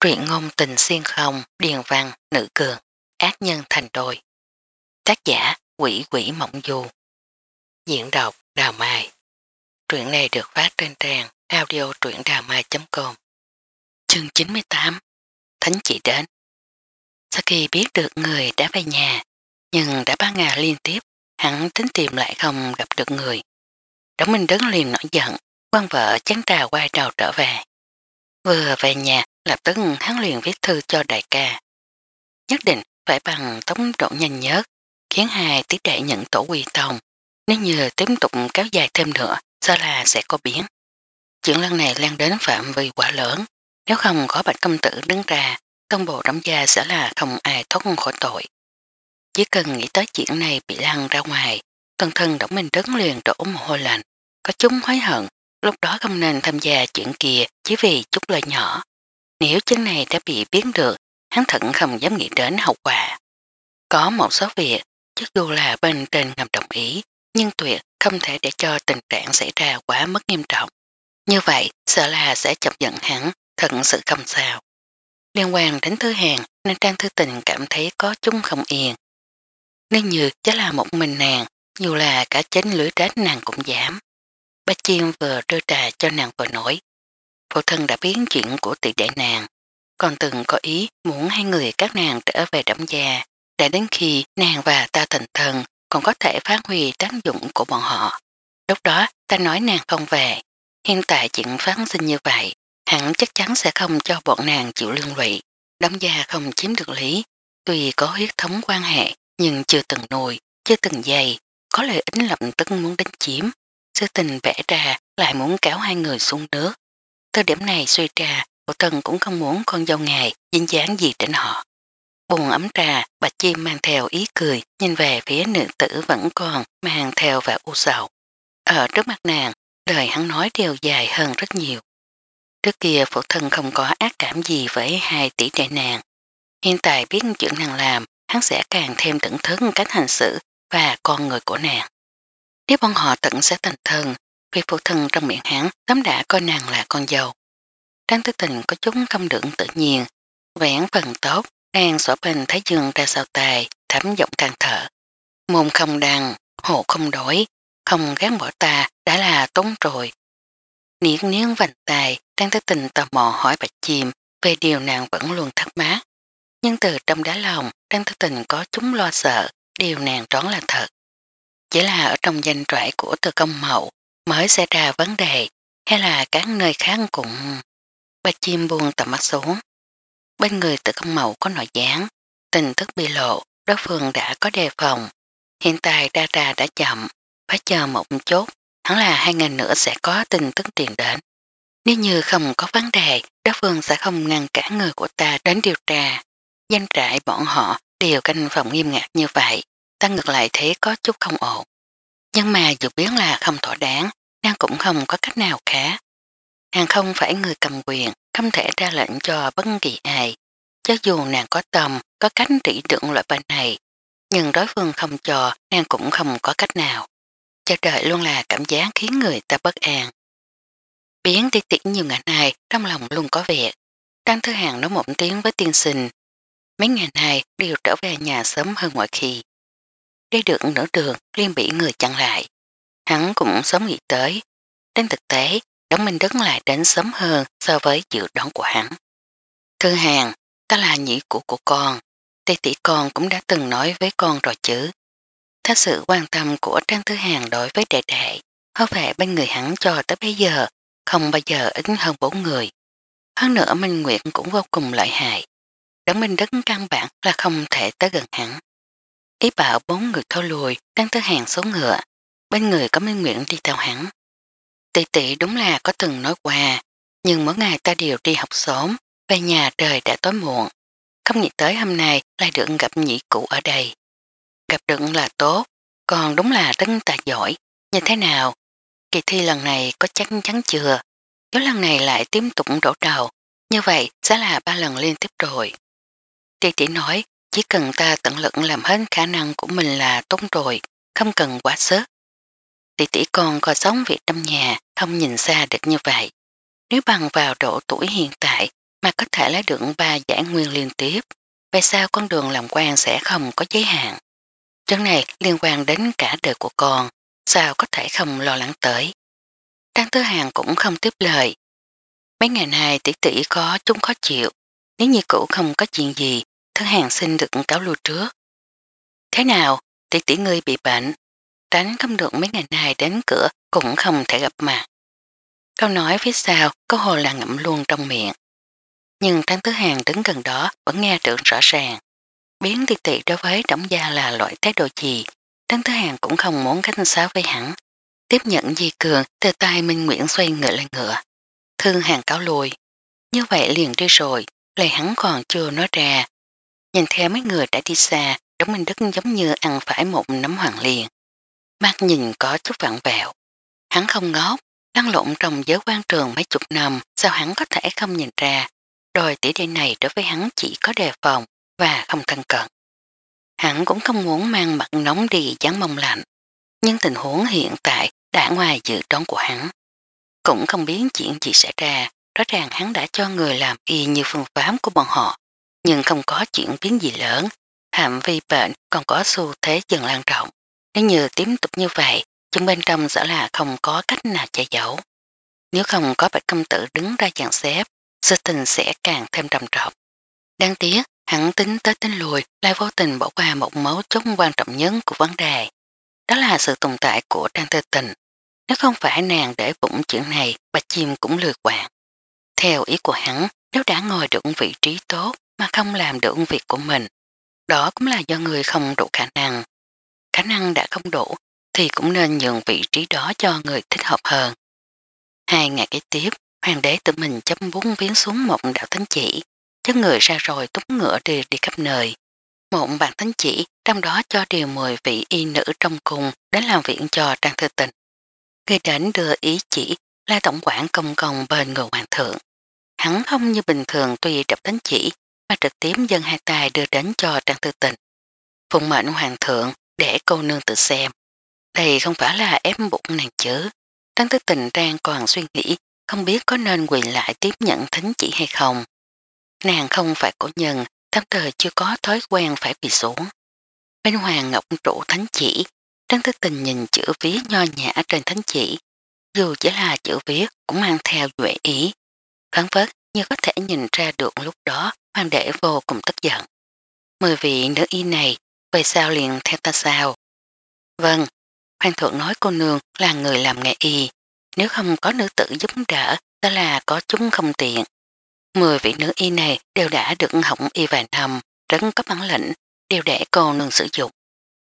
truyện ngôn tình xuyên không, điền văn, nữ cường, ác nhân thành đôi. Tác giả quỷ quỷ mộng du. Diễn đọc Đào Mai. Truyện này được phát trên trang audio truyệnđàmai.com Chương 98 Thánh chỉ đến Sau khi biết được người đã về nhà, nhưng đã ba ngày liên tiếp, hắn tính tìm lại không gặp được người. Đống Minh Đấn liền nổi giận, quan vợ chán trà quay đầu trở về. Vừa về nhà Lập tức hắn liền viết thư cho đại ca. Nhất định phải bằng tốc độ nhanh nhất, khiến hai tí đệ nhận tổ quy tông. Nếu như tiếp tục kéo dài thêm nữa, sợ là sẽ có biến. Chuyện lần này lan đến phạm vi quả lớn. Nếu không có bạch công tử đứng ra, công bộ đóng gia sẽ là không ai thoát khỏi tội. Chỉ cần nghĩ tới chuyện này bị lăn ra ngoài, toàn thân Đổng Minh Trấn liền đổ mồ hôi lạnh, có chúng hối hận, lúc đó không nên tham gia chuyện kia chỉ vì chút lời nhỏ. Nếu chính này đã bị biến được, hắn thận không dám nghĩ đến hậu quả. Có một số việc, chắc dù là bên trên ngầm đồng ý, nhưng tuyệt không thể để cho tình trạng xảy ra quá mất nghiêm trọng. Như vậy, sợ là sẽ chọc giận hắn, thật sự không sao. Liên quan đến thứ hàng nên Trang Thư Tình cảm thấy có chung không yên. Nếu như chỉ là một mình nàng, dù là cả chánh lưỡi trách nàng cũng dám. Ba Chiên vừa đưa trà cho nàng vừa nổi. Phụ thân đã biến chuyện của tỷ đại nàng, còn từng có ý muốn hai người các nàng trở về đẩm già, đã đến khi nàng và ta thành thần còn có thể phát huy tác dụng của bọn họ. Lúc đó ta nói nàng không về, hiện tại chuyện phán sinh như vậy, hẳn chắc chắn sẽ không cho bọn nàng chịu lương lụy. Đóng gia không chiếm được lý, tuy có huyết thống quan hệ nhưng chưa từng nuôi, chưa từng dày, có lợi ích lập tức muốn đánh chiếm. Sư tình vẽ ra lại muốn kéo hai người xuống nước, từ điểm này suy trà, cổ thần cũng không muốn con dâu ngài dính dáng gì đến họ. buồn ấm trà, bạch chim mang theo ý cười, nhìn về phía nữ tử vẫn còn mang theo vẻ u sầu. Ở trước mặt nàng, đời hắn nói điều dài hơn rất nhiều. Trước kia phụ thân không có ác cảm gì với hai tỷ trẻ nàng. Hiện tại biết chuyện nàng làm, hắn sẽ càng thêm tẩn thức cách hành xử và con người của nàng. Nếu bọn họ tận sẽ thành thân, vì phụ thân trong miệng hắn tấm đã coi nàng là con dâu. Trang tư tình có chút không đựng tự nhiên, vẽn phần tốt, đang xỏ bình thái dương ra sao tài, thấm giọng càng thở. Môn không đằng, hộ không đổi, không gán bỏ ta đã là tốn rồi. Niết niếng vành tài, Trang tư tình tò mò hỏi bạch chìm về điều nàng vẫn luôn thắc mắc. Nhưng từ trong đá lòng, Trang tư tình có chúng lo sợ, điều nàng trón là thật. Chỉ là ở trong danh trại của từ công mậu, mới xảy ra vấn đề hay là các nơi khác cũng... Ba chim buông tầm mắt xuống. Bên người tự công mẫu có nội gián, tình thức bị lộ, đối phương đã có đề phòng. Hiện tại ra ra đã chậm, phải chờ một chút, hẳn là hai ngày nữa sẽ có tình thức tiền đến. Nếu như không có vấn đề, đối phương sẽ không ngăn cản người của ta đến điều tra. Danh trại bọn họ đều canh phòng nghiêm ngặt như vậy, ta ngược lại thế có chút không ổn. Nhưng mà dự biến là không thỏa đáng, nàng cũng không có cách nào khác. Nàng không phải người cầm quyền, không thể ra lệnh cho bất kỳ ai. Cho dù nàng có tầm, có cách trị trưởng loại bệnh này, nhưng đối phương không cho, nàng cũng không có cách nào. Chờ đợi luôn là cảm giác khiến người ta bất an. Biến tiết tiễn nhiều ngày này, trong lòng luôn có việc. đang Thư Hàng nói một tiếng với tiên sinh. Mấy ngày này đều trở về nhà sớm hơn mọi khi. Đi được nửa đường liên bị người chặn lại. Hắn cũng sớm nghĩ tới. Trên thực tế, Đống Minh Đức lại đến sớm hơn so với dự đoán của hắn. Thư hàng, ta là nhị của của con. tê tỷ con cũng đã từng nói với con rồi chứ. Thật sự quan tâm của Trang thư Hàng đối với đệ đệ, có vẻ bên người hắn cho tới bây giờ, không bao giờ ít hơn bốn người. Hơn nữa Minh Nguyệt cũng vô cùng lợi hại. Đấng Minh Đức căn bản là không thể tới gần hắn ý bảo bốn người thô lùi đang tới hàng số ngựa. Bên người có Minh Nguyễn đi theo hắn. Tỷ tỷ đúng là có từng nói qua, nhưng mỗi ngày ta đều đi học sớm, về nhà trời đã tối muộn. Không nghĩ tới hôm nay lại được gặp nhị cụ ở đây. Gặp được là tốt, còn đúng là rất tài giỏi. Như thế nào? Kỳ thi lần này có chắc chắn chưa? Nếu lần này lại tiếp tục đổ đầu, như vậy sẽ là ba lần liên tiếp rồi. Tỷ tỷ nói chỉ cần ta tận lực làm hết khả năng của mình là tốt rồi, không cần quá sức. Tỷ tỷ còn có sống việc trong nhà, không nhìn xa được như vậy. Nếu bằng vào độ tuổi hiện tại mà có thể lấy được ba giải nguyên liên tiếp, vậy sao con đường làm quan sẽ không có giới hạn? Trấn này liên quan đến cả đời của con, sao có thể không lo lắng tới? Trang Thứ Hàng cũng không tiếp lời. Mấy ngày nay tỷ tỷ có chúng khó chịu, nếu như cũ không có chuyện gì thứ hàng xin được cáo lùi trước. Thế nào, tỷ tỷ ngươi bị bệnh, tránh không được mấy ngày nay đến cửa cũng không thể gặp mặt. Câu nói phía sau có hồ là ngậm luôn trong miệng. Nhưng Trang thứ Hàng đứng gần đó vẫn nghe được rõ ràng. Biến tiệt tiệt đối với Đổng Gia là loại thái độ gì, Trang thứ Hàng cũng không muốn khách sáo với hẳn. Tiếp nhận Di Cường từ tay Minh Nguyễn xoay ngựa lên ngựa. Thương Hàng cáo lùi. Như vậy liền đi rồi, lời hắn còn chưa nói ra nhìn theo mấy người đã đi xa, Đống Minh Đức giống như ăn phải một nấm hoàng liền. Mắt nhìn có chút vặn vẹo. Hắn không ngốc, lăn lộn trong giới quan trường mấy chục năm, sao hắn có thể không nhìn ra. Đôi tỷ đệ này đối với hắn chỉ có đề phòng và không thân cận. Hắn cũng không muốn mang mặt nóng đi dán mông lạnh. Nhưng tình huống hiện tại đã ngoài dự đoán của hắn. Cũng không biết chuyện gì xảy ra, rõ ràng hắn đã cho người làm y như phương pháp của bọn họ nhưng không có chuyển biến gì lớn, hạm vi bệnh còn có xu thế dần lan rộng. Nếu như tiếp tục như vậy, chân bên trong sẽ là không có cách nào che giấu. Nếu không có bạch công tử đứng ra dàn xếp, sự tình sẽ càng thêm trầm trọng. Đáng tiếc, hắn tính tới tính lùi lại vô tình bỏ qua một mấu chốt quan trọng nhất của vấn đề. Đó là sự tồn tại của Trang Tê Tình. Nếu không phải nàng để bụng chuyện này, bà chim cũng lười quạng. Theo ý của hắn, nếu đã ngồi được vị trí tốt, mà không làm được việc của mình, đó cũng là do người không đủ khả năng. Khả năng đã không đủ thì cũng nên nhường vị trí đó cho người thích hợp hơn. Hai ngày kế tiếp, hoàng đế tự mình chấm bún viến xuống một đạo thánh chỉ, chất người ra rồi túng ngựa đi đi khắp nơi. Một bàn thánh chỉ trong đó cho điều 10 vị y nữ trong cùng đến làm viện cho trang thư tình. Người đến đưa ý chỉ là tổng quản công công bên người hoàng thượng. Hắn không như bình thường tuy đập thánh chỉ mà trực tiếp dân hai tay đưa đến cho Trang Tư Tình. phùng mệnh hoàng thượng để cô nương tự xem. Đây không phải là ép bụng nàng chứ. Trang Tư Tình đang còn suy nghĩ không biết có nên quỳ lại tiếp nhận thánh chỉ hay không. Nàng không phải cổ nhân, tạm thời chưa có thói quen phải bị xuống. Bên hoàng ngọc trụ thánh chỉ, Trang Tư Tình nhìn chữ viết nho nhã trên thánh chỉ. Dù chỉ là chữ viết cũng mang theo duệ ý. Phán phất như có thể nhìn ra được lúc đó hoàng đệ vô cùng tức giận. Mười vị nữ y này, về sao liền theo ta sao? Vâng, hoàng thượng nói cô nương là người làm nghề y, nếu không có nữ tử giúp đỡ, ta là có chúng không tiện. Mười vị nữ y này đều đã được hỏng y vài năm, rất có bản lĩnh, đều để cô nương sử dụng.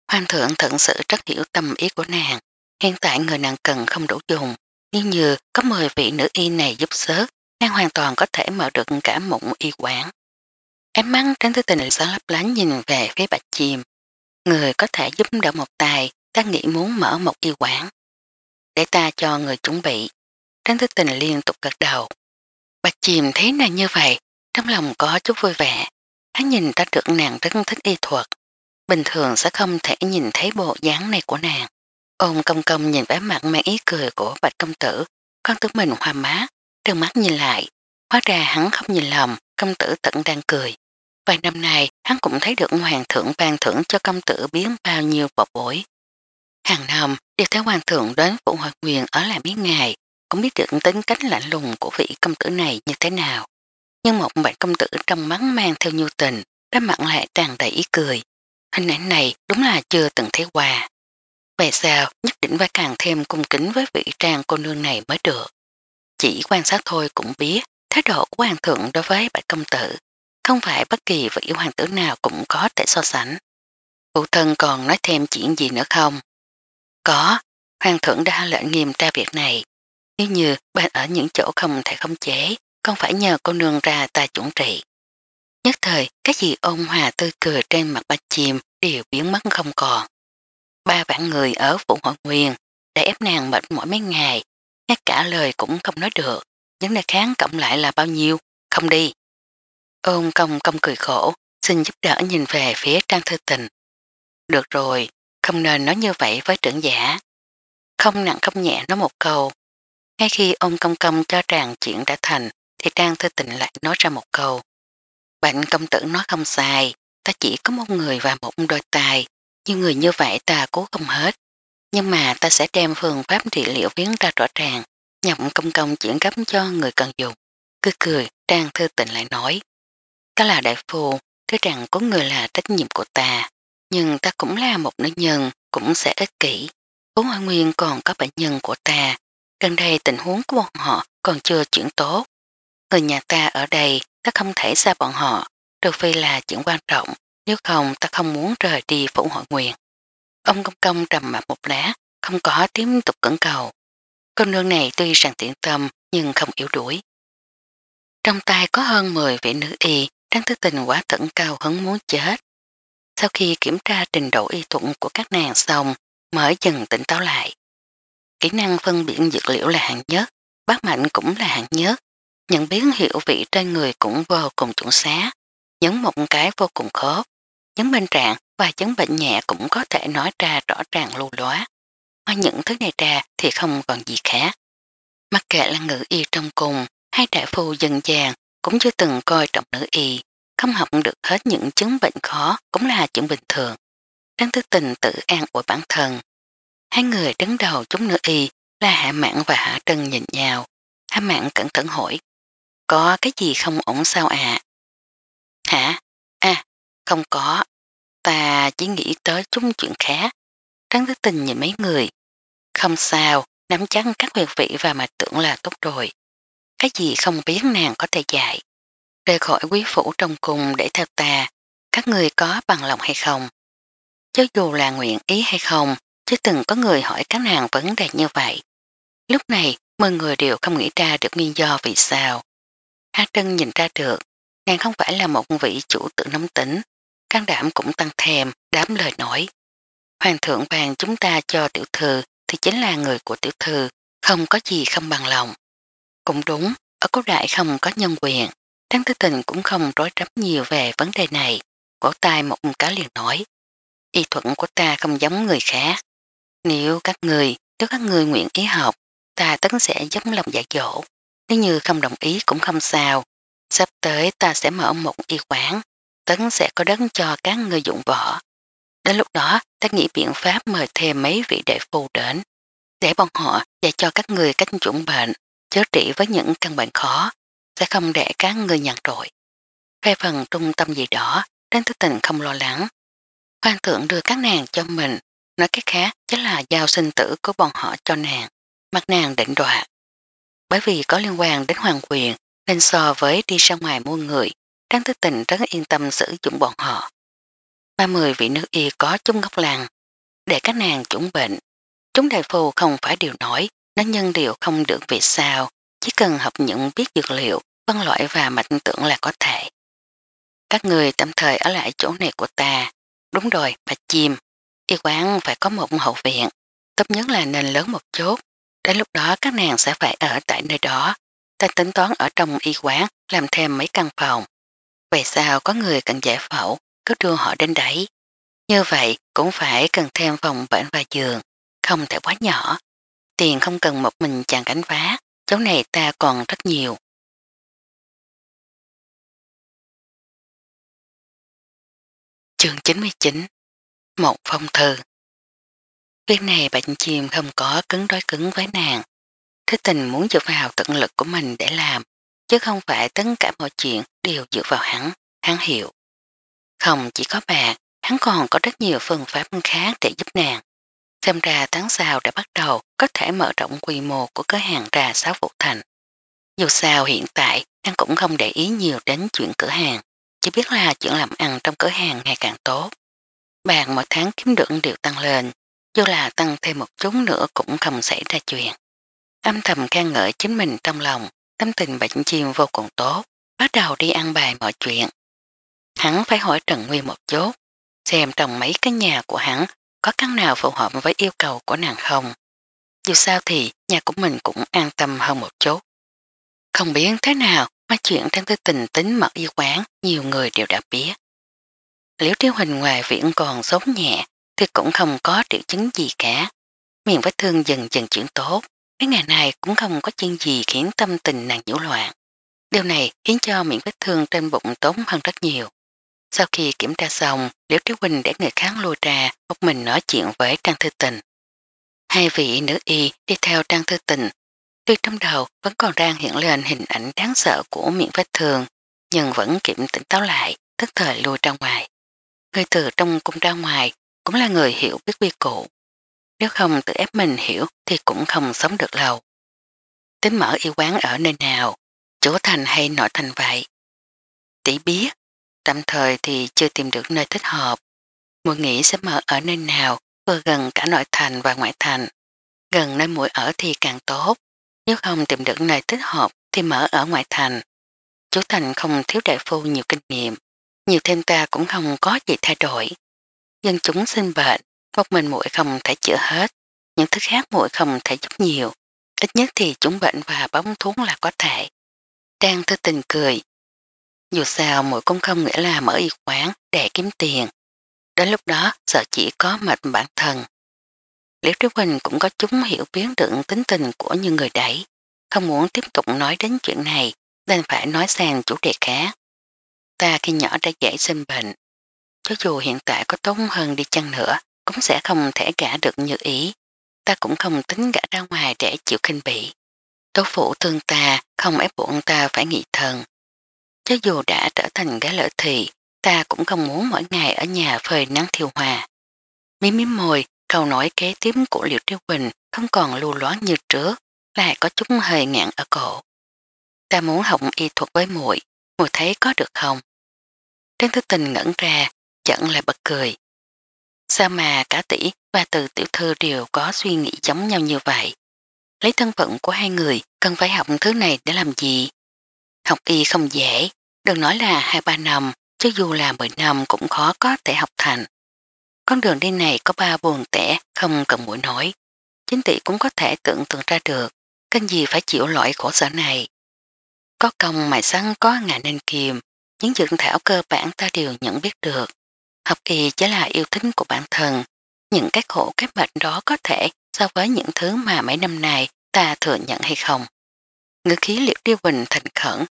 Hoàng thượng thận sự rất hiểu tâm ý của nàng, hiện tại người nàng cần không đủ dùng, nhưng như có 10 vị nữ y này giúp sớt, Nàng hoàn toàn có thể mở được cả một y quán. Em mắng tránh thứ tình sáng lấp lánh nhìn về phía bạch chim. Người có thể giúp đỡ một tài, ta nghĩ muốn mở một y quán. Để ta cho người chuẩn bị. Tránh tư tình liên tục gật đầu. Bạch chìm thấy nàng như vậy, trong lòng có chút vui vẻ. Hắn nhìn ta được nàng rất thích y thuật. Bình thường sẽ không thể nhìn thấy bộ dáng này của nàng. ông công công nhìn vẻ mặt mang ý cười của bạch công tử, con tức mình hoa má, Trương mắt nhìn lại, hóa ra hắn không nhìn lầm, công tử tận đang cười. Vài năm nay, hắn cũng thấy được hoàng thượng ban thưởng cho công tử biến bao nhiêu bọc bối. Hàng năm, đều thấy hoàng thượng đến phụ hội quyền ở lại biết ngày, cũng biết được tính cách lạnh lùng của vị công tử này như thế nào. Nhưng một bạn công tử trong mắt mang theo nhu tình, đáp mặn lại tràn đầy ý cười. Hình ảnh này đúng là chưa từng thấy qua. Về sao, nhất định phải càng thêm cung kính với vị trang cô nương này mới được. Chỉ quan sát thôi cũng biết thái độ của hoàng thượng đối với bạch công tử không phải bất kỳ vị hoàng tử nào cũng có thể so sánh. Phụ thân còn nói thêm chuyện gì nữa không? Có, hoàng thượng đã lệnh nghiêm tra việc này. Nếu như bạn ở những chỗ không thể không chế, không phải nhờ cô nương ra ta chuẩn trị. Nhất thời, các gì ôn hòa tươi cười trên mặt bạch chìm đều biến mất không còn. Ba vạn người ở Phụ Hội Nguyên đã ép nàng mệt mỗi mấy ngày ngay cả lời cũng không nói được, những nơi kháng cộng lại là bao nhiêu, không đi. Ông công công cười khổ, xin giúp đỡ nhìn về phía trang thư tình. Được rồi, không nên nói như vậy với trưởng giả. Không nặng không nhẹ nói một câu. Ngay khi ông công công cho rằng chuyện đã thành, thì trang thư tình lại nói ra một câu. Bệnh công tử nói không sai, ta chỉ có một người và một đôi tài, nhưng người như vậy ta cố không hết. Nhưng mà ta sẽ đem phương pháp trị liệu viếng ra rõ ràng, nhập công công chuyển cấp cho người cần dùng. Cứ cười, Trang Thư tình lại nói. Ta là đại phù, thấy rằng có người là trách nhiệm của ta. Nhưng ta cũng là một nữ nhân, cũng sẽ ích kỷ. Vốn hoa nguyên còn có bệnh nhân của ta. Gần đây tình huống của bọn họ còn chưa chuyển tốt. Người nhà ta ở đây, ta không thể xa bọn họ, trừ phi là chuyện quan trọng, nếu không ta không muốn rời đi phủ hội nguyện. Ông công công trầm mặt một lát, không có tiếp tục cẩn cầu. Công nương này tuy rằng tiện tâm nhưng không yếu đuổi. Trong tay có hơn 10 vị nữ y đang thức tình quá tẩn cao hứng muốn chết. Sau khi kiểm tra trình độ y thuận của các nàng xong, mở dần tỉnh táo lại. Kỹ năng phân biệt dược liệu là hạng nhất, bác mạnh cũng là hạng nhất, nhận biết hiệu vị trên người cũng vô cùng chuẩn xá, nhấn một cái vô cùng khớp, nhấn bên trạng và chứng bệnh nhẹ cũng có thể nói ra rõ ràng lưu lóa. mà những thứ này ra thì không còn gì khác. Mặc kệ là ngữ y trong cùng hay đại phu dân gian cũng chưa từng coi trọng nữ y, không học được hết những chứng bệnh khó cũng là chuyện bình thường. Trang thức tình tự an ủi bản thân. Hai người đứng đầu chúng nữ y là Hạ mạng và Hạ Trân nhìn nhau. Hạ mạng cẩn thận hỏi, có cái gì không ổn sao ạ? À? Hả? À, không có, ta chỉ nghĩ tới chung chuyện khác. Trắng thức tình nhìn mấy người. Không sao, nắm chắn các huyệt vị và mà tưởng là tốt rồi. Cái gì không biết nàng có thể dạy. Rời khỏi quý phủ trong cùng để theo ta, các người có bằng lòng hay không? Chứ dù là nguyện ý hay không, chứ từng có người hỏi các nàng vấn đề như vậy. Lúc này, mọi người đều không nghĩ ra được nguyên do vì sao. Hạ Trân nhìn ra được, nàng không phải là một vị chủ tự nóng tính, can đảm cũng tăng thèm, đám lời nổi. Hoàng thượng bàn chúng ta cho tiểu thư thì chính là người của tiểu thư, không có gì không bằng lòng. Cũng đúng, ở cố đại không có nhân quyền, Trang Tư Tình cũng không rối rắm nhiều về vấn đề này. Cổ tay một cá liền nói, y thuận của ta không giống người khác. Nếu các người, nếu các người nguyện ý học, ta tấn sẽ giống lòng dạ dỗ. Nếu như không đồng ý cũng không sao. Sắp tới ta sẽ mở một y quán, tấn sẽ có đất cho các người dụng võ. Đến lúc đó, ta nghĩ biện pháp mời thêm mấy vị đại phu đến, để bọn họ dạy cho các người cách chuẩn bệnh, chữa trị với những căn bệnh khó, sẽ không để các người nhàn rỗi. Về phần trung tâm gì đó, đến thức tình không lo lắng. Hoàng thượng đưa các nàng cho mình, nói cái khác chính là giao sinh tử của bọn họ cho nàng, mặt nàng định đoạt. Bởi vì có liên quan đến hoàng quyền, nên so với đi ra ngoài mua người Trang Tư Tình rất yên tâm sử dụng bọn họ. 30 vị nước y có chung gốc làng, để các nàng chuẩn bệnh. Chúng đại phù không phải điều nói, nó nhân điều không được vì sao, chỉ cần học những biết dược liệu, phân loại và mạch tưởng là có thể. Các người tạm thời ở lại chỗ này của ta. Đúng rồi, bà chim. Y quán phải có một hậu viện, tốt nhất là nên lớn một chút. Đến lúc đó các nàng sẽ phải ở tại nơi đó. Ta tính toán ở trong y quán làm thêm mấy căn phòng. Vậy sao có người cần giải phẫu, cứ đưa họ đến đấy. Như vậy cũng phải cần thêm phòng bệnh và giường, không thể quá nhỏ. Tiền không cần một mình chàng gánh phá chỗ này ta còn rất nhiều. chương 99 Một phong thư viết này bệnh chìm không có cứng đối cứng với nàng. Thế tình muốn dựa vào tận lực của mình để làm, chứ không phải tất cả mọi chuyện đều dựa vào hắn, hắn hiểu. Không chỉ có bạc hắn còn có rất nhiều phương pháp khác để giúp nàng. Xem ra tháng sau đã bắt đầu có thể mở rộng quy mô của cửa hàng trà sáu vụ thành. Dù sao hiện tại, hắn cũng không để ý nhiều đến chuyện cửa hàng, chỉ biết là chuyện làm ăn trong cửa hàng ngày càng tốt. bạc mỗi tháng kiếm được đều tăng lên, dù là tăng thêm một chút nữa cũng không xảy ra chuyện. Âm thầm khen ngợi chính mình trong lòng, tâm tình bệnh chiêm vô cùng tốt, bắt đầu đi ăn bài mọi chuyện. Hắn phải hỏi Trần Nguyên một chút, xem trong mấy cái nhà của hắn có căn nào phù hợp với yêu cầu của nàng không. Dù sao thì nhà của mình cũng an tâm hơn một chút. Không biết thế nào mà chuyện trang tư tình tính mật yêu quán nhiều người đều đã biết. Liễu Tiêu Hình ngoài viện còn sốt nhẹ thì cũng không có triệu chứng gì cả. Miệng vết thương dần dần chuyển tốt cái ngày này cũng không có chuyện gì khiến tâm tình nàng nhiễu loạn. Điều này khiến cho miệng vết thương trên bụng tốn hơn rất nhiều. Sau khi kiểm tra xong, Liễu Triếu Quỳnh để người khác lôi ra, một mình nói chuyện với Trang Thư Tình. Hai vị nữ y đi theo Trang Thư Tình. Tuy trong đầu vẫn còn đang hiện lên hình ảnh đáng sợ của miệng vết thương, nhưng vẫn kiểm tỉnh táo lại, tức thời lùi ra ngoài. Người từ trong cung ra ngoài cũng là người hiểu biết quy củ nếu không tự ép mình hiểu thì cũng không sống được lâu. Tính mở y quán ở nơi nào, chỗ thành hay nội thành vậy? Tỷ biết, tạm thời thì chưa tìm được nơi thích hợp. Mùi nghĩ sẽ mở ở nơi nào vừa gần cả nội thành và ngoại thành. Gần nơi mũi ở thì càng tốt. Nếu không tìm được nơi thích hợp thì mở ở ngoại thành. Chú Thành không thiếu đại phu nhiều kinh nghiệm. Nhiều thêm ta cũng không có gì thay đổi. Dân chúng sinh bệnh một mình mũi không thể chữa hết, những thứ khác mũi không thể giúp nhiều. Ít nhất thì chúng bệnh và bóng thuốc là có thể. Trang thư tình cười. Dù sao mũi cũng không nghĩa là mở y quán để kiếm tiền. Đến lúc đó sợ chỉ có mệt bản thân. Liệu Trí Quỳnh cũng có chúng hiểu biến được tính tình của những người đấy. Không muốn tiếp tục nói đến chuyện này nên phải nói sang chủ đề khác. Ta khi nhỏ đã dễ sinh bệnh. Cho dù hiện tại có tốt hơn đi chăng nữa cũng sẽ không thể gã được như ý. Ta cũng không tính gã ra ngoài để chịu khinh bị. Tố phụ thương ta, không ép buộc ta phải nghị thần. Cho dù đã trở thành gái lợi thì, ta cũng không muốn mỗi ngày ở nhà phơi nắng thiêu hòa. Miếm miếm môi, câu nói kế tiếp của Liệu Triêu Quỳnh không còn lưu loán như trước, lại có chút hơi ngạn ở cổ. Ta muốn học y thuật với muội muội thấy có được không? Trang Thứ Tình ngẩn ra, chẳng lại bật cười. Sao mà cả tỷ và từ tiểu thư đều có suy nghĩ giống nhau như vậy. Lấy thân phận của hai người cần phải học thứ này để làm gì? Học y không dễ, đừng nói là 2-3 năm, chứ dù là 10 năm cũng khó có thể học thành. Con đường đi này có ba buồn tẻ, không cần mũi nói. Chính tỷ cũng có thể tưởng tượng ra được, cần gì phải chịu loại khổ sở này. Có công mài sáng có ngà nên kiềm, những dưỡng thảo cơ bản ta đều nhận biết được học y chỉ là yêu thích của bản thân. Những cái khổ cái mệt đó có thể so với những thứ mà mấy năm nay ta thừa nhận hay không. Ngữ khí liệu tiêu bình thành khẩn.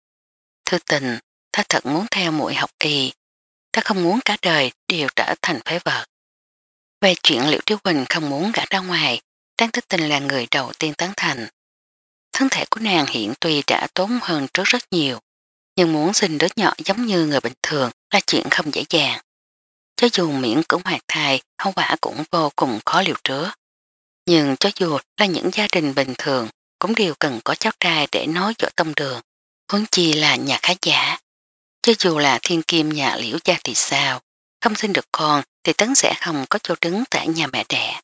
Thư tình, ta thật muốn theo mũi học y. Ta không muốn cả đời đều trở thành phế vật. Về chuyện liệu Tiêu Quỳnh không muốn gã ra ngoài, Trang Tích Tình là người đầu tiên tán thành. Thân thể của nàng hiện tuy đã tốn hơn trước rất nhiều, nhưng muốn sinh đứa nhỏ giống như người bình thường là chuyện không dễ dàng. Cho dù miễn cũng hoạt thai, hậu quả cũng vô cùng khó liệu trước. Nhưng cho dù là những gia đình bình thường, cũng đều cần có cháu trai để nói dỗ tâm đường, huống chi là nhà khá giả. Cho dù là thiên kim nhà liễu gia thì sao, không sinh được con thì tấn sẽ không có chỗ đứng tại nhà mẹ đẻ.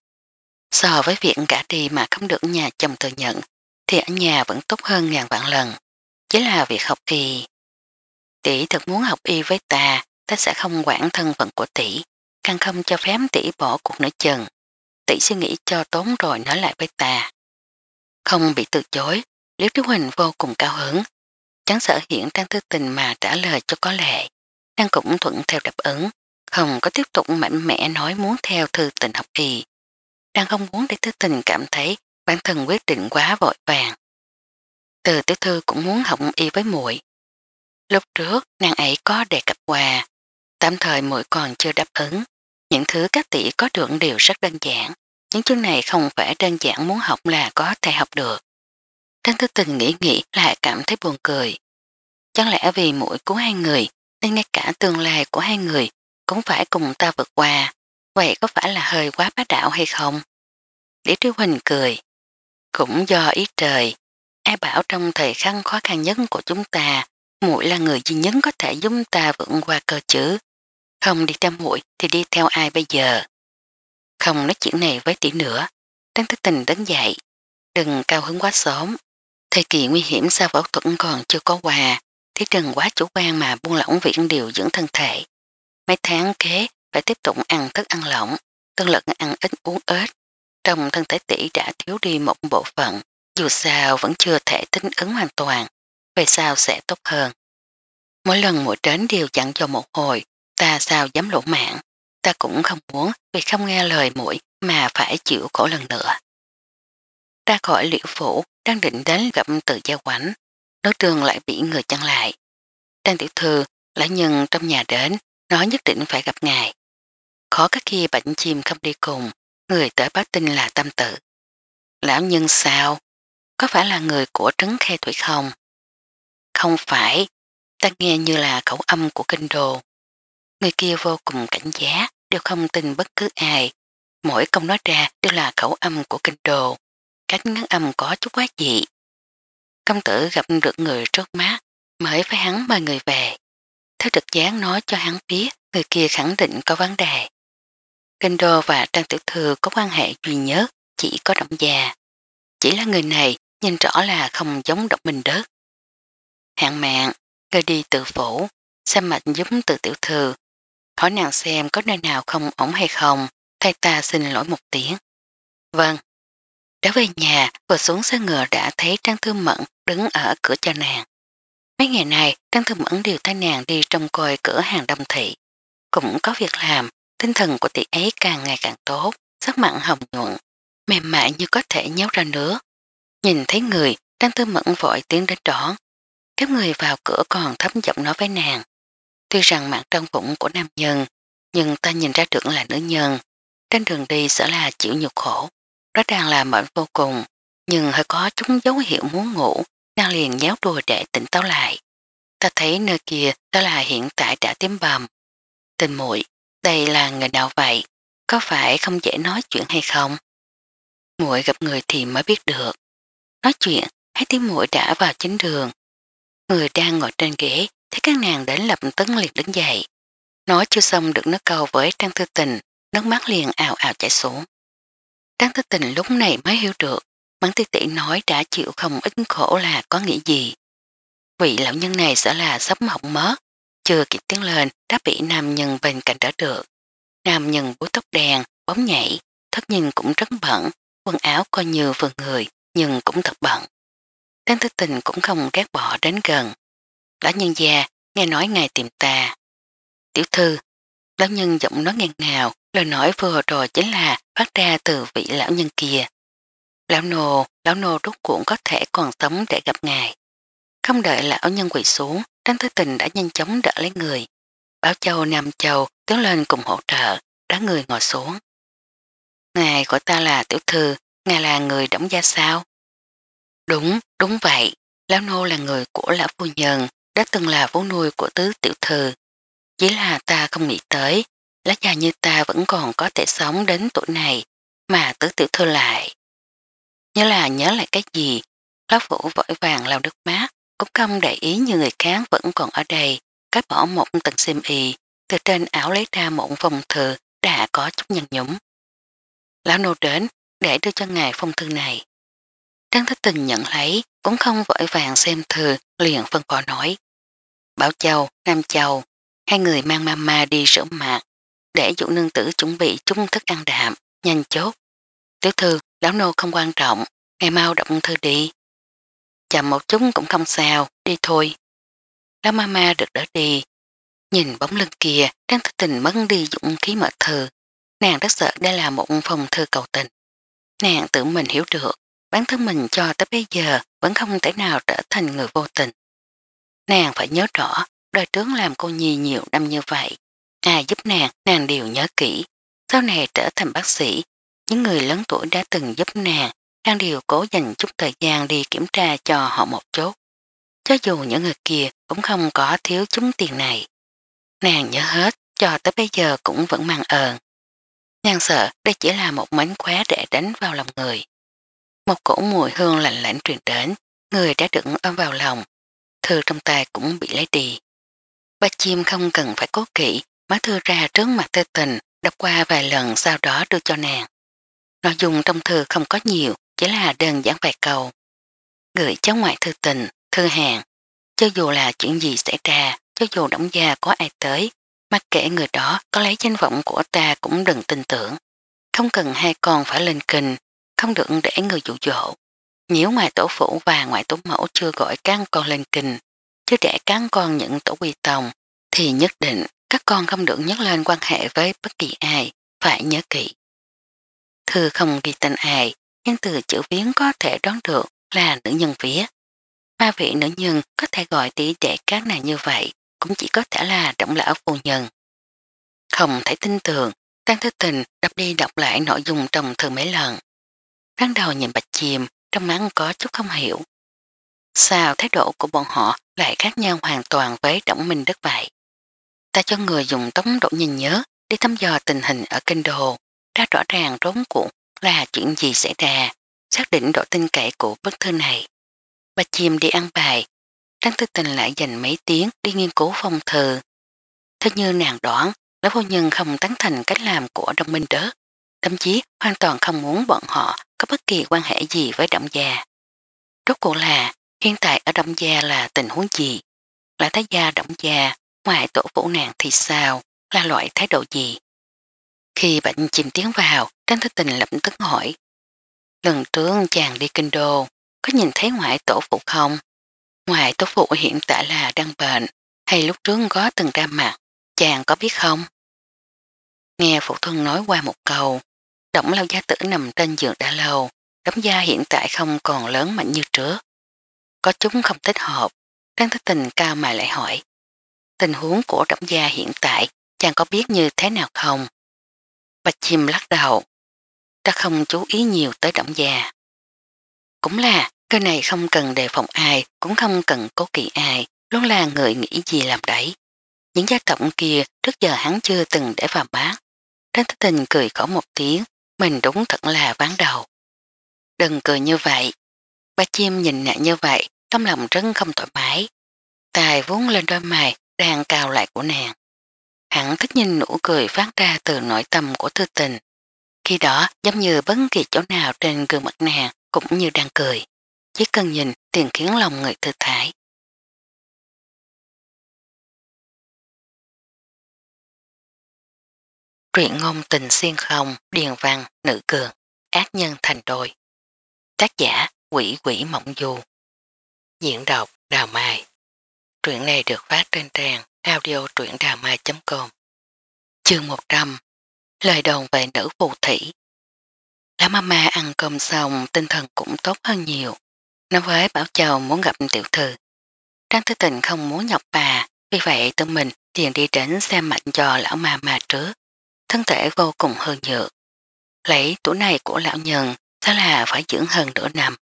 So với việc gã đi mà không được nhà chồng thừa nhận, thì ở nhà vẫn tốt hơn ngàn vạn lần. Chỉ là việc học y. Tỷ thật muốn học y với ta, ta sẽ không quản thân phận của tỷ, càng không cho phép tỷ bỏ cuộc nửa chừng. Tỷ suy nghĩ cho tốn rồi nói lại với ta. Không bị từ chối, Liễu Tiếu Huỳnh vô cùng cao hứng. Chẳng sợ hiện đang thư tình mà trả lời cho có lệ. Đang cũng thuận theo đáp ứng, không có tiếp tục mạnh mẽ nói muốn theo thư tình học y. Đang không muốn để thư tình cảm thấy bản thân quyết định quá vội vàng. Từ tiểu thư cũng muốn học y với muội Lúc trước nàng ấy có đề cập quà, Tạm thời mũi còn chưa đáp ứng, những thứ các tỷ có được đều rất đơn giản, những chương này không phải đơn giản muốn học là có thể học được. Trang Tư Tình nghĩ nghĩ lại cảm thấy buồn cười. Chẳng lẽ vì mũi của hai người nên ngay cả tương lai của hai người cũng phải cùng ta vượt qua, vậy có phải là hơi quá bá đạo hay không? Lý Trí Huỳnh cười, cũng do ý trời, ai bảo trong thời khăn khó khăn nhất của chúng ta, mũi là người duy nhất có thể giúp ta vượt qua cơ chứ. Không đi theo mũi thì đi theo ai bây giờ? Không nói chuyện này với tỷ nữa. Đáng thức tình đến dậy. Đừng cao hứng quá sớm. Thời kỳ nguy hiểm sau phẫu thuật còn chưa có quà. Thế đừng quá chủ quan mà buông lỏng viện điều dưỡng thân thể. Mấy tháng kế phải tiếp tục ăn thức ăn lỏng, tương lực ăn ít uống ít. Trong thân thể tỷ đã thiếu đi một bộ phận, dù sao vẫn chưa thể tính ứng hoàn toàn, về sau sẽ tốt hơn. Mỗi lần mỗi đến đều dặn cho một hồi, ta sao dám lỗ mạng, ta cũng không muốn vì không nghe lời mũi mà phải chịu khổ lần nữa. ta khỏi liễu phủ, đang định đến gặp tự gia quảnh, đối trường lại bị người chặn lại. Trang tiểu thư, lã nhân trong nhà đến, nói nhất định phải gặp ngài. Khó các khi bệnh chim không đi cùng, người tới báo tin là tâm tự. Lão nhân sao? Có phải là người của trấn khe thủy không? Không phải, ta nghe như là khẩu âm của kinh đồ. Người kia vô cùng cảnh giác, đều không tin bất cứ ai. Mỗi câu nói ra đều là khẩu âm của kinh đồ. Cách ngắn âm có chút quá dị. Công tử gặp được người trước mắt, mới phải hắn mời người về. Thế trực gián nói cho hắn biết người kia khẳng định có vấn đề. Kinh Đồ và Trang Tiểu Thư có quan hệ duy nhất, chỉ có động già. Chỉ là người này nhìn rõ là không giống động mình đất. Hạng mạng, người đi từ phủ, xem mạch giống từ tiểu thư hỏi nàng xem có nơi nào không ổn hay không, thay ta xin lỗi một tiếng. Vâng. Đã về nhà, vừa xuống xe ngựa đã thấy Trang Thư Mẫn đứng ở cửa cho nàng. Mấy ngày này, Trang Thư Mẫn điều thay nàng đi trong coi cửa hàng đông thị. Cũng có việc làm, tinh thần của tỷ ấy càng ngày càng tốt, sắc mặn hồng nhuận, mềm mại như có thể nhéo ra nữa. Nhìn thấy người, Trang Thư Mẫn vội tiến đến đón, Các người vào cửa còn thấm giọng nói với nàng. Tuy rằng mạng trong vũng của nam nhân, nhưng ta nhìn ra được là nữ nhân. Trên đường đi sẽ là chịu nhục khổ. Đó đang là mệnh vô cùng, nhưng hơi có chúng dấu hiệu muốn ngủ, đang liền nhéo đùa để tỉnh táo lại. Ta thấy nơi kia đó là hiện tại đã tím bầm. Tình muội đây là người nào vậy? Có phải không dễ nói chuyện hay không? muội gặp người thì mới biết được. Nói chuyện, hai tiếng muội đã vào chính đường. Người đang ngồi trên ghế thấy các nàng đến lập tức liệt đứng dậy. Nói chưa xong được nước câu với Trang Tư Tình, nước mắt liền ảo ảo chảy xuống. Trang Tư Tình lúc này mới hiểu được, Mãn Tư Tỷ nói đã chịu không ít khổ là có nghĩa gì. Vị lão nhân này sẽ là sắp mộng mất, chưa kịp tiếng lên đã bị nam nhân bên cạnh đỡ được. Nam nhân búi tóc đen bóng nhảy, thất nhìn cũng rất bẩn, quần áo coi như vừa người nhưng cũng thật bẩn. Trang Tư Tình cũng không ghét bỏ đến gần, Lão nhân già nghe nói ngài tìm ta. Tiểu thư, lão nhân giọng nói ngang ngào, lời nói vừa rồi chính là phát ra từ vị lão nhân kia. Lão nô, lão nô rốt cuộn có thể còn sống để gặp ngài. Không đợi lão nhân quỳ xuống, Tránh Thế Tình đã nhanh chóng đỡ lấy người. Báo Châu, Nam Châu tiến lên cùng hỗ trợ, đá người ngồi xuống. Ngài gọi ta là tiểu thư, ngài là người đóng gia sao? Đúng, đúng vậy, lão nô là người của lão phu nhân, đã từng là vú nuôi của tứ tiểu thư. Chỉ là ta không nghĩ tới, lá già như ta vẫn còn có thể sống đến tuổi này, mà tứ tiểu thư lại. Nhớ là nhớ lại cái gì, lão vũ vội vàng lau nước mát, cũng không để ý như người khác vẫn còn ở đây, cắt bỏ một tầng xiêm y, từ trên áo lấy ra một phòng thư đã có chút nhăn nhũng. Lão nô đến để đưa cho ngài phong thư này. Trang Thất Tình nhận lấy, cũng không vội vàng xem thừa, liền phân phó nói. Bảo Châu, Nam Châu, hai người mang mama đi rửa mặt, để dụ nương tử chuẩn bị chung thức ăn đạm, nhanh chốt. Tiểu thư, đáo nô không quan trọng, ngày mau động thư đi. Chậm một chút cũng không sao, đi thôi. Lão mama được đỡ đi. Nhìn bóng lưng kia, Trang thích tình mất đi dụng khí mở thư. Nàng rất sợ đây là một phòng thư cầu tình. Nàng tự mình hiểu được, bản thân mình cho tới bây giờ vẫn không thể nào trở thành người vô tình. Nàng phải nhớ rõ, đời trướng làm cô nhi nhiều năm như vậy. Ai giúp nàng, nàng đều nhớ kỹ. Sau này trở thành bác sĩ, những người lớn tuổi đã từng giúp nàng, đang đều cố dành chút thời gian đi kiểm tra cho họ một chút. Cho dù những người kia cũng không có thiếu chúng tiền này. Nàng nhớ hết, cho tới bây giờ cũng vẫn mang ơn. Nàng sợ đây chỉ là một mánh khóe để đánh vào lòng người một cổ mùi hương lạnh lãnh truyền đến, người đã đựng ôm vào lòng, thư trong tay cũng bị lấy đi. Ba chim không cần phải cố kỹ, má thư ra trước mặt tê tình, đọc qua vài lần sau đó đưa cho nàng. Nội dung trong thư không có nhiều, chỉ là đơn giản vài câu. Gửi cháu ngoại thư tình, thư hàng, cho dù là chuyện gì xảy ra, cho dù đóng gia có ai tới, mặc kệ người đó có lấy danh vọng của ta cũng đừng tin tưởng. Không cần hai con phải lên kinh, không được để người dụ dỗ. Nếu ngoài tổ phủ và ngoại tổ mẫu chưa gọi các con lên kinh, chứ để các con những tổ quy tòng, thì nhất định các con không được nhắc lên quan hệ với bất kỳ ai, phải nhớ kỹ. Thư không ghi tên ai, nhưng từ chữ viếng có thể đoán được là nữ nhân vía. Ba vị nữ nhân có thể gọi tỷ trẻ các nàng như vậy, cũng chỉ có thể là động lão phụ nhân. Không thể tin tưởng, Tăng Thế Tình đọc đi đọc lại nội dung trong thư mấy lần. Đáng đầu nhìn bạch chìm, trong mắt có chút không hiểu. Sao thái độ của bọn họ lại khác nhau hoàn toàn với động minh đất vậy? Ta cho người dùng tốc độ nhìn nhớ đi thăm dò tình hình ở kinh đồ, ra rõ ràng rốn cuộn là chuyện gì xảy ra, xác định độ tin cậy của bức thư này. bạch chim đi ăn bài, Trang Tư Tình lại dành mấy tiếng đi nghiên cứu phong thư. Thế như nàng đoán, lão vô nhân không tán thành cách làm của đồng minh đớ, thậm chí hoàn toàn không muốn bọn họ có bất kỳ quan hệ gì với động gia. Rốt cuộc là hiện tại ở động gia là tình huống gì? Là thái gia động gia, ngoài tổ phụ nàng thì sao? Là loại thái độ gì? Khi bệnh chìm tiếng vào, Trang Thái Tình lập tức hỏi. Lần trước chàng đi kinh đô, có nhìn thấy ngoại tổ phụ không? Ngoại tổ phụ hiện tại là đang bệnh, hay lúc trước có từng ra mặt, chàng có biết không? Nghe phụ thân nói qua một câu, Động lao gia tử nằm trên giường đã lâu, đám da hiện tại không còn lớn mạnh như trước. Có chúng không thích hợp, Trang thức tình cao mà lại hỏi. Tình huống của động gia hiện tại chàng có biết như thế nào không? Bạch chim lắc đầu. Ta không chú ý nhiều tới động gia. Cũng là, cái này không cần đề phòng ai, cũng không cần cố kỳ ai, luôn là người nghĩ gì làm đấy. Những gia tộc kia trước giờ hắn chưa từng để vào bát. Trang thức tình cười khổ một tiếng, mình đúng thật là ván đầu. Đừng cười như vậy. Ba chim nhìn nạn như vậy, trong lòng rất không thoải mái. Tài vốn lên đôi mày, đang cao lại của nàng. hẳn thích nhìn nụ cười phát ra từ nội tâm của thư tình. Khi đó, giống như bất kỳ chỗ nào trên gương mặt nàng cũng như đang cười. Chỉ cần nhìn tiền khiến lòng người thư thái. truyện ngôn tình xuyên không, điền văn, nữ cường, ác nhân thành đôi. Tác giả Quỷ Quỷ Mộng Du Diễn đọc Đào Mai Truyện này được phát trên trang audio truyệnđàmai.com Chương 100 Lời đồn về nữ phù thủy Lá mama ăn cơm xong tinh thần cũng tốt hơn nhiều. Năm với Bảo Châu muốn gặp tiểu thư. Trang Thứ Tình không muốn nhọc bà, vì vậy tự mình liền đi đến xem mạch cho lão ma ma trước thân thể vô cùng hư nhược. Lấy tuổi này của lão nhân, thế là phải dưỡng hơn nửa năm.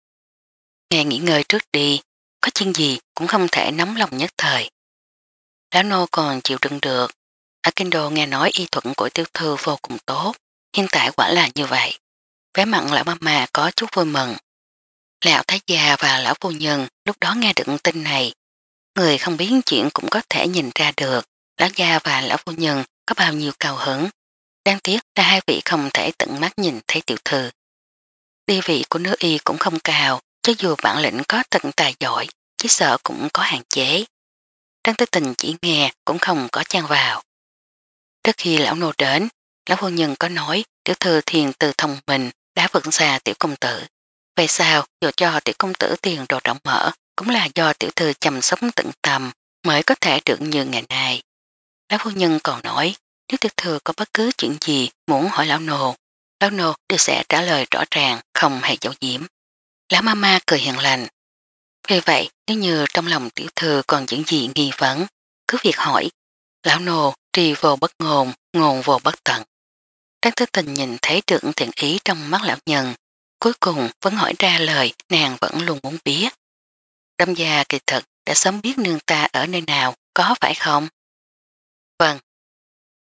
nghe nghỉ ngơi trước đi, có chuyện gì cũng không thể nóng lòng nhất thời. Lão nô còn chịu đựng được. Ở Kinh Đô nghe nói y thuận của tiêu thư vô cùng tốt, hiện tại quả là như vậy. Vé mặn lão mama có chút vui mừng. Lão Thái Gia và Lão Phu Nhân lúc đó nghe được tin này. Người không biết chuyện cũng có thể nhìn ra được Lão Gia và Lão Phu Nhân có bao nhiêu cao hứng Đáng tiếc là hai vị không thể tận mắt nhìn thấy tiểu thư. Địa vị của nữ y cũng không cao, cho dù bản lĩnh có tận tài giỏi, chỉ sợ cũng có hạn chế. Trang tới tình chỉ nghe cũng không có trang vào. Trước khi lão nô đến, lão phu nhân có nói tiểu thư thiền từ thông minh, đã vượt xa tiểu công tử. Về sao, dù cho tiểu công tử tiền đồ rộng mở, cũng là do tiểu thư chăm sóc tận tâm mới có thể được như ngày nay. Lão phu nhân còn nói, nếu thực thừa có bất cứ chuyện gì muốn hỏi lão nồ, lão nồ đều sẽ trả lời rõ ràng, không hề giấu diễm. Lão mama cười hiền lành. Vì vậy, nếu như trong lòng tiểu thư còn những gì nghi vấn, cứ việc hỏi. Lão nồ trì vô bất ngôn, ngồn vô bất tận. Trang thức tình nhìn thấy trưởng thiện ý trong mắt lão nhân, cuối cùng vẫn hỏi ra lời nàng vẫn luôn muốn biết. Đâm gia kỳ thật đã sớm biết nương ta ở nơi nào, có phải không? Vâng,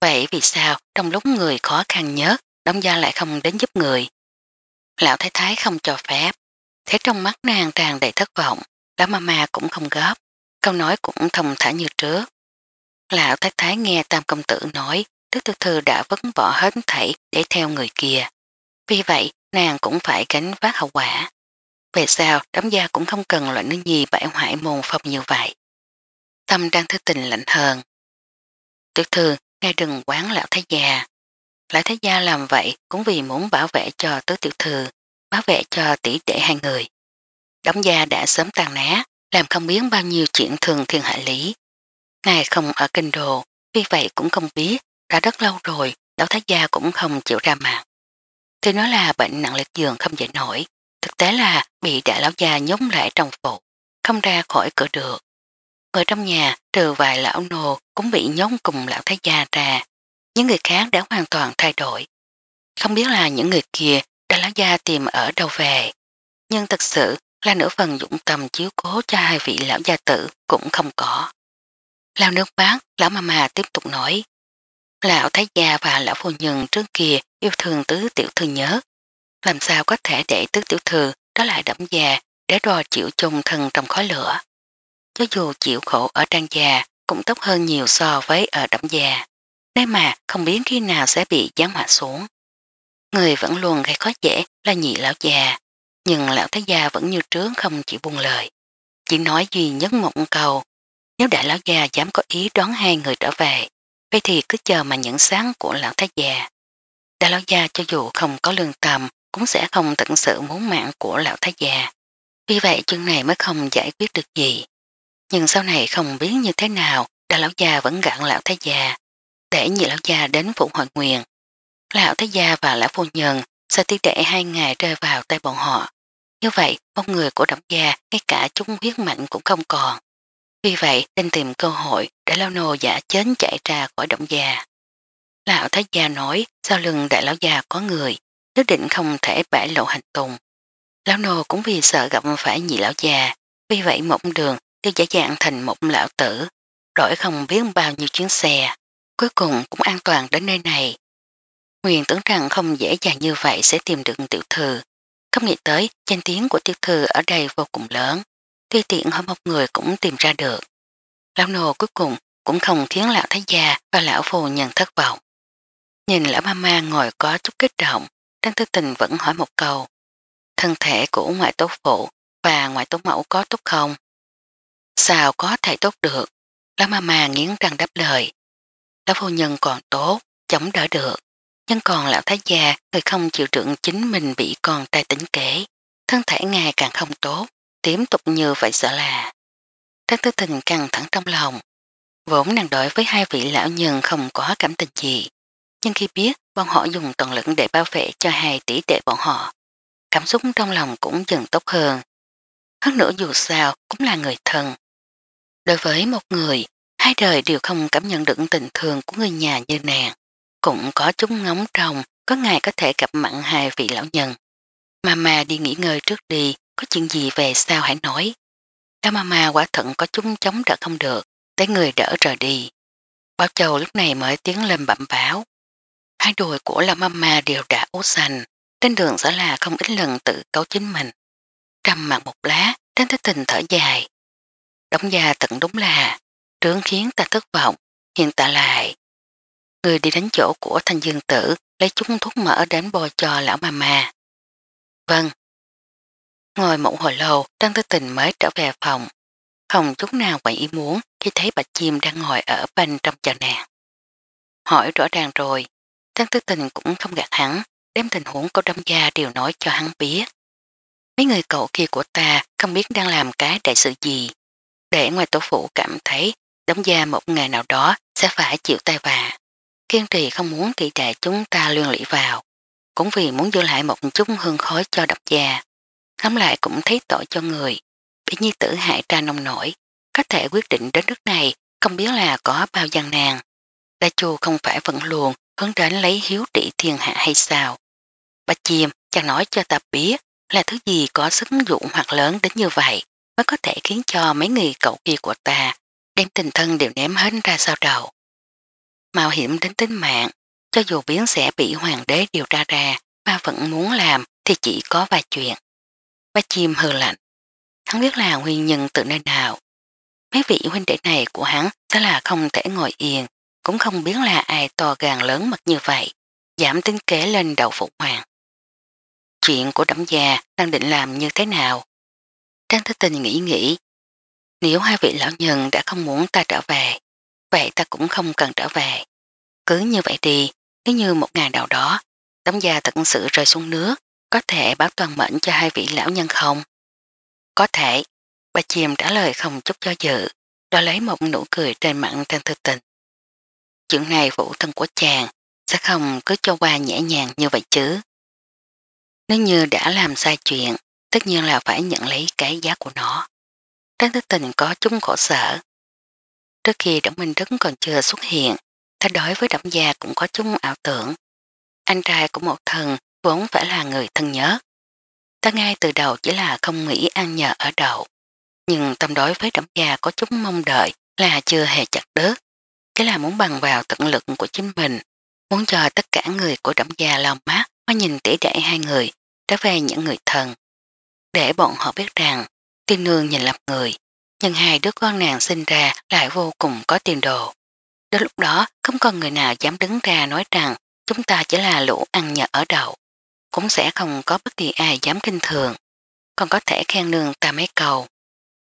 Vậy vì sao trong lúc người khó khăn nhất, đống gia lại không đến giúp người? Lão thái thái không cho phép. Thế trong mắt nàng tràn đầy thất vọng, lão mama cũng không góp, câu nói cũng thông thả như trước. Lão thái thái nghe tam công tử nói, Đức thư Thư đã vấn bỏ hết thảy để theo người kia. Vì vậy, nàng cũng phải gánh vác hậu quả. Về sao, đám gia cũng không cần loại nước gì bãi hoại môn phong như vậy. Tâm đang thư tình lạnh hơn. Tiểu thư ngay đừng quán lão thái gia. Lão thái gia làm vậy cũng vì muốn bảo vệ cho tứ tiểu thư, bảo vệ cho tỷ đệ hai người. Đóng gia đã sớm tàn ná, làm không biết bao nhiêu chuyện thường thiên hạ lý. Ngài không ở kinh đồ, vì vậy cũng không biết, đã rất lâu rồi, lão thái gia cũng không chịu ra mạng. Thì nói là bệnh nặng liệt giường không dậy nổi, thực tế là bị đại lão gia nhúng lại trong phụ, không ra khỏi cửa được. Người trong nhà trừ vài lão nồ cũng bị nhóm cùng lão thái gia ra. Những người khác đã hoàn toàn thay đổi. Không biết là những người kia đã lão gia tìm ở đâu về. Nhưng thật sự là nửa phần dụng tâm chiếu cố cho hai vị lão gia tử cũng không có. Lao nước bát, lão mama tiếp tục nói. Lão thái gia và lão phu nhân trước kia yêu thương tứ tiểu thư nhớ. Làm sao có thể để tứ tiểu thư đó lại đẫm già để đò chịu chung thân trong khói lửa cho dù chịu khổ ở trang già cũng tốt hơn nhiều so với ở đậm già. Nếu mà không biết khi nào sẽ bị gián họa xuống. Người vẫn luôn gây khó dễ là nhị lão già, nhưng lão thái gia vẫn như trước không chịu buông lời. Chỉ nói duy nhất một câu, nếu đại lão già dám có ý đón hai người trở về, vậy thì cứ chờ mà nhận sáng của lão thái già. Đại lão gia cho dù không có lương tầm cũng sẽ không tận sự muốn mạng của lão thái già. Vì vậy chương này mới không giải quyết được gì nhưng sau này không biết như thế nào đại lão già vẫn gặn lão thái già để nhị lão già đến phụ hội nguyện. Lão thái gia và lão phu nhân sẽ tiết đệ hai ngày rơi vào tay bọn họ. Như vậy, một người của độc gia ngay cả chúng huyết mạnh cũng không còn. Vì vậy, nên tìm cơ hội để lao nô giả chết chạy ra khỏi động gia. Lão thái gia nói sau lưng đại lão già có người, nhất định không thể bãi lộ hành tùng. Lão nô cũng vì sợ gặp phải nhị lão già, vì vậy mộng đường cứ dễ dàng thành một lão tử, đổi không biết bao nhiêu chuyến xe, cuối cùng cũng an toàn đến nơi này. Nguyên tưởng rằng không dễ dàng như vậy sẽ tìm được tiểu thư, không nghĩ tới danh tiếng của tiểu thư ở đây vô cùng lớn, tuy tiện hơn một người cũng tìm ra được. Lão nô cuối cùng cũng không khiến lão thái gia và lão phù nhận thất vọng. Nhìn lão mama ngồi có chút kích động, Trang thư Tình vẫn hỏi một câu. Thân thể của ngoại tốt phụ và ngoại tốt mẫu có tốt không? Sao có thể tốt được? Lão ma ma nghiến răng đáp lời. Lão phu nhân còn tốt, chống đỡ được. Nhưng còn lão thái gia, người không chịu đựng chính mình bị con tai tính kế. Thân thể ngày càng không tốt, tiếp tục như vậy sợ là. Trang tư tình căng thẳng trong lòng. Vốn nàng đối với hai vị lão nhân không có cảm tình gì. Nhưng khi biết bọn họ dùng toàn lực để bảo vệ cho hai tỷ đệ bọn họ, cảm xúc trong lòng cũng dần tốt hơn hơn nữa dù sao cũng là người thân. Đối với một người, hai đời đều không cảm nhận được tình thương của người nhà như nàng, cũng có chúng ngóng trong có ngày có thể gặp mặn hai vị lão nhân. Mama đi nghỉ ngơi trước đi, có chuyện gì về sao hãy nói. Đau mama quả thận có chúng chống đỡ không được, tới người đỡ rời đi. Bảo Châu lúc này mới tiếng lên bẩm báo. Hai đùi của La Mama đều đã ố xanh, trên đường sẽ là không ít lần tự cấu chính mình. Trầm mặt một lá, đến tới tình thở dài. Đóng gia tận đúng là, trướng khiến ta thất vọng, hiện tại lại. Người đi đánh chỗ của thanh dương tử, lấy chúng thuốc mỡ đến bò cho lão mà mà. Vâng. Ngồi một hồi lâu, Tăng Tư Tình mới trở về phòng. Phòng chút nào quậy ý muốn khi thấy bạch chim đang ngồi ở bên trong chờ nàng. Hỏi rõ ràng rồi, Tăng Tư Tình cũng không gạt hắn, đem tình huống của đông gia đều nói cho hắn biết. Mấy người cậu kia của ta không biết đang làm cái đại sự gì. Để ngoài tổ phụ cảm thấy đóng gia một ngày nào đó sẽ phải chịu tai vạ. Kiên trì không muốn tỷ đại chúng ta lương lĩ vào. Cũng vì muốn giữ lại một chút hương khói cho độc gia. khám lại cũng thấy tội cho người. Bị nhi tử hại ra nông nổi. Có thể quyết định đến nước này, không biết là có bao gian nàng. Đa chu không phải vẫn luồn hướng đến lấy hiếu trị thiên hạ hay sao. Bà chìm chẳng nói cho ta biết là thứ gì có sức dụng hoặc lớn đến như vậy mới có thể khiến cho mấy người cậu kia của ta đem tình thân đều ném hết ra sau đầu. Mạo hiểm đến tính mạng, cho dù biến sẽ bị hoàng đế điều tra ra mà vẫn muốn làm thì chỉ có vài chuyện. Ba chim hư lạnh. Hắn biết là nguyên nhân từ nơi nào. Mấy vị huynh đệ này của hắn đó là không thể ngồi yên, cũng không biết là ai to gàng lớn mật như vậy, giảm tính kế lên đầu phụ hoàng chuyện của đấm già đang định làm như thế nào. Trang Thế Tình nghĩ nghĩ, nếu hai vị lão nhân đã không muốn ta trở về, vậy ta cũng không cần trở về. Cứ như vậy đi, nếu như một ngày nào đó, đấm già thật sự rơi xuống nước, có thể báo toàn mệnh cho hai vị lão nhân không? Có thể, bà Chìm trả lời không chút do dự, đó lấy một nụ cười trên mặt Trang Thế Tình. Chuyện này vụ thân của chàng, sẽ không cứ cho qua nhẹ nhàng như vậy chứ. Nếu như đã làm sai chuyện, tất nhiên là phải nhận lấy cái giá của nó. Trang thức tình có chúng khổ sở. Trước khi Đổng Minh Đức còn chưa xuất hiện, ta đối với Đổng Gia cũng có chung ảo tưởng. Anh trai của một thần vốn phải là người thân nhớ. Ta ngay từ đầu chỉ là không nghĩ ăn nhờ ở đậu. Nhưng tâm đối với Đổng Gia có chúng mong đợi là chưa hề chặt đứt. Cái là muốn bằng vào tận lực của chính mình, muốn cho tất cả người của Đổng Gia lòng mát mà nhìn tỉ đại hai người trở về những người thân. Để bọn họ biết rằng, tiên nương nhìn lặp người, nhưng hai đứa con nàng sinh ra lại vô cùng có tiền đồ. Đến lúc đó, không còn người nào dám đứng ra nói rằng chúng ta chỉ là lũ ăn nhờ ở đậu. Cũng sẽ không có bất kỳ ai dám kinh thường. Còn có thể khen nương ta mấy cầu.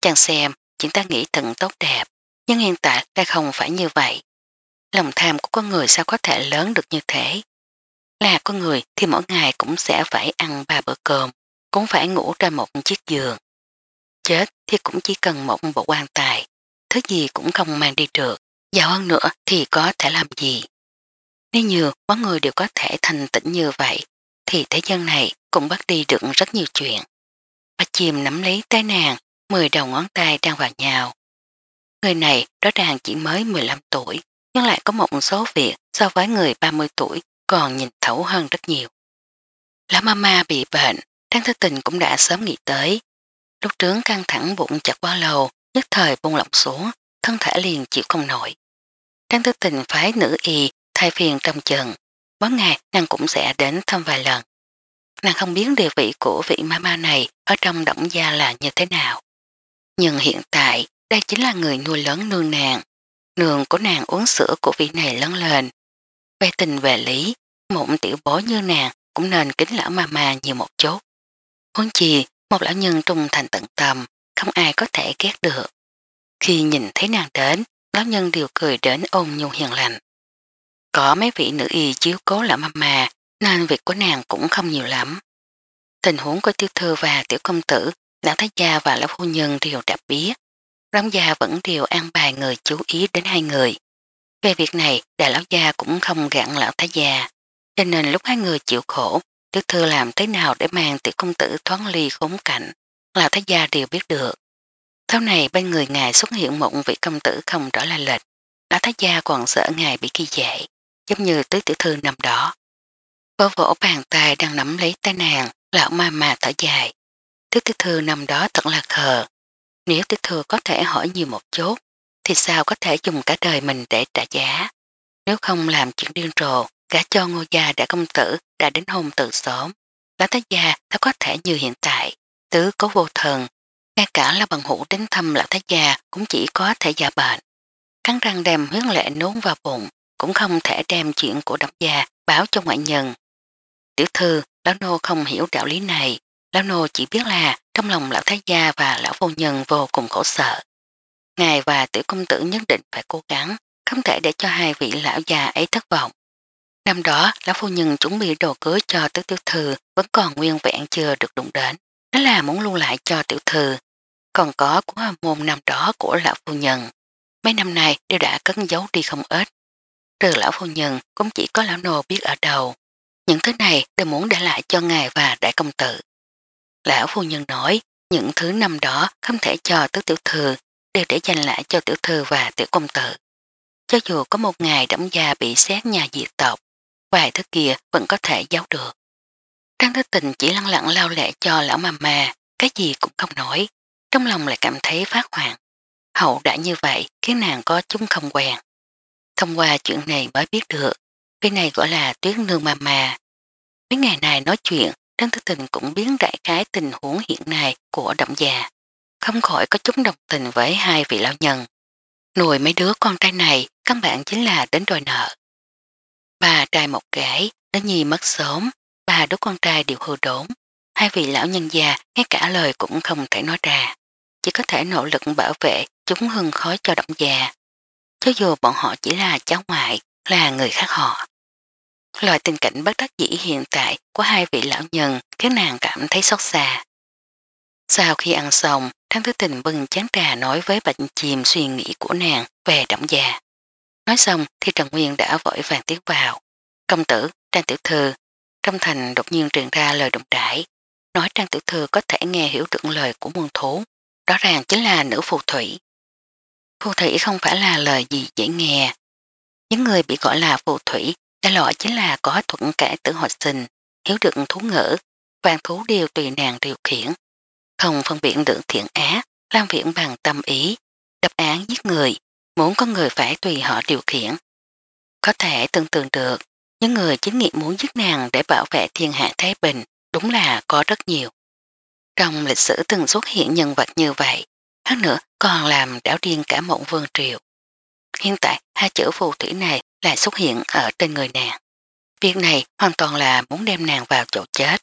Chàng xem, chúng ta nghĩ thận tốt đẹp, nhưng hiện tại đây không phải như vậy. Lòng tham của con người sao có thể lớn được như thế? là con người thì mỗi ngày cũng sẽ phải ăn ba bữa cơm, cũng phải ngủ trên một chiếc giường. Chết thì cũng chỉ cần một bộ quan tài, thứ gì cũng không mang đi được, giàu hơn nữa thì có thể làm gì. Nếu như mỗi người đều có thể thành tĩnh như vậy, thì thế gian này cũng bắt đi được rất nhiều chuyện. Bà chìm nắm lấy tay nàng, mười đầu ngón tay đang vào nhau. Người này rõ ràng chỉ mới 15 tuổi, nhưng lại có một số việc so với người 30 tuổi còn nhìn thấu hơn rất nhiều. Lão mama bị bệnh, Trang Thư Tình cũng đã sớm nghĩ tới. Lúc trướng căng thẳng bụng chặt quá lâu, nhất thời buông lỏng xuống, thân thể liền chịu không nổi. Trang Thư Tình phái nữ y thay phiền trong chừng, mỗi ngày nàng cũng sẽ đến thăm vài lần. Nàng không biết địa vị của vị mama này ở trong động gia là như thế nào. Nhưng hiện tại, đây chính là người nuôi lớn nương nàng. Nương của nàng uống sữa của vị này lớn lên, về tình về lý, một tiểu bối như nàng cũng nên kính lão ma ma nhiều một chút. Huống chi, một lão nhân trung thành tận tâm, không ai có thể ghét được. Khi nhìn thấy nàng đến, lão nhân đều cười đến ôn nhu hiền lành. Có mấy vị nữ y chiếu cố lão ma ma, nên việc của nàng cũng không nhiều lắm. Tình huống của tiêu thư và tiểu công tử, lão thái gia và lão phu nhân đều đã biết. Đám gia vẫn đều an bài người chú ý đến hai người. Về việc này, đại lão gia cũng không gặn lão thái gia, cho nên lúc hai người chịu khổ, tiểu thư làm thế nào để mang tiểu công tử thoáng ly khốn cảnh, lão thái gia đều biết được. Sau này bên người ngài xuất hiện một vị công tử không rõ là lệch, lão thái gia còn sợ ngài bị kỳ dệ, giống như tứ tiểu thư nằm đó. Vỗ vỗ bàn tay đang nắm lấy tay nàng, lão ma mà thở dài. Tứ tiểu thư nằm đó thật là khờ. Nếu tiểu thư có thể hỏi nhiều một chút, thì sao có thể dùng cả đời mình để trả giá. Nếu không làm chuyện điên rồ, cả cho ngô gia đã công tử đã đến hôn từ sớm. Lão thái gia đã có thể như hiện tại, tứ cố vô thần. Ngay cả là bằng hữu đến thăm lão thái gia cũng chỉ có thể giả bệnh. Cắn răng đem huyến lệ nốn vào bụng, cũng không thể đem chuyện của độc gia báo cho ngoại nhân. Tiểu thư, lão nô không hiểu đạo lý này, lão nô chỉ biết là trong lòng lão thái gia và lão phu nhân vô cùng khổ sở. Ngài và tiểu công tử nhất định phải cố gắng, không thể để cho hai vị lão già ấy thất vọng. Năm đó, lão phu nhân chuẩn bị đồ cưới cho tứ tiểu thư vẫn còn nguyên vẹn chưa được đụng đến. Đó là muốn lưu lại cho tiểu thư. Còn có của môn năm đó của lão phu nhân. Mấy năm nay đều đã cất giấu đi không ít. Trừ lão phu nhân cũng chỉ có lão nô biết ở đầu. Những thứ này đều muốn để lại cho ngài và đại công tử. Lão phu nhân nói, những thứ năm đó không thể cho tứ tiểu thư đều để dành lại cho tiểu thư và tiểu công tử. Cho dù có một ngày đẫm gia bị xét nhà diệt tộc, vài thứ kia vẫn có thể giáo được. Trang thức tình chỉ lặng lặng lao lệ cho lão mà mà, cái gì cũng không nổi, trong lòng lại cảm thấy phát hoạn. Hậu đã như vậy khiến nàng có chúng không quen. Thông qua chuyện này mới biết được, cái này gọi là tuyết nương mà mà. Mấy ngày này nói chuyện, Trang thức tình cũng biến đại khái tình huống hiện nay của động già không khỏi có chút đồng tình với hai vị lão nhân. Nuôi mấy đứa con trai này căn bản chính là đến đòi nợ. Bà trai một gái, đến nhi mất sớm, ba đứa con trai đều hư đốn. Hai vị lão nhân già ngay cả lời cũng không thể nói ra. Chỉ có thể nỗ lực bảo vệ chúng hương khói cho động già. Cho dù bọn họ chỉ là cháu ngoại, là người khác họ. Loại tình cảnh bất đắc dĩ hiện tại của hai vị lão nhân khiến nàng cảm thấy xót xa. Sau khi ăn xong, Thang Thứ Tình bưng chán trà nói với bệnh Chìm suy nghĩ của nàng về đẩm già. Nói xong thì Trần Nguyên đã vội vàng tiến vào. Công tử, Trang Tiểu Thư, trong thành đột nhiên truyền ra lời động trải, nói Trang Tiểu Thư có thể nghe hiểu được lời của muôn thú, rõ ràng chính là nữ phù thủy. Phù thủy không phải là lời gì dễ nghe. Những người bị gọi là phù thủy đại loại chính là có thuận cải tử hồi sinh, hiểu được thú ngữ, vàng thú đều tùy nàng điều khiển, không phân biệt được thiện ác, làm viện bằng tâm ý, đập án giết người, muốn có người phải tùy họ điều khiển. Có thể tưởng tượng được, những người chính nghĩa muốn giết nàng để bảo vệ thiên hạ Thái Bình đúng là có rất nhiều. Trong lịch sử từng xuất hiện nhân vật như vậy, hơn nữa còn làm đảo điên cả mộng vương triều. Hiện tại hai chữ phù thủy này lại xuất hiện ở trên người nàng. Việc này hoàn toàn là muốn đem nàng vào chỗ chết.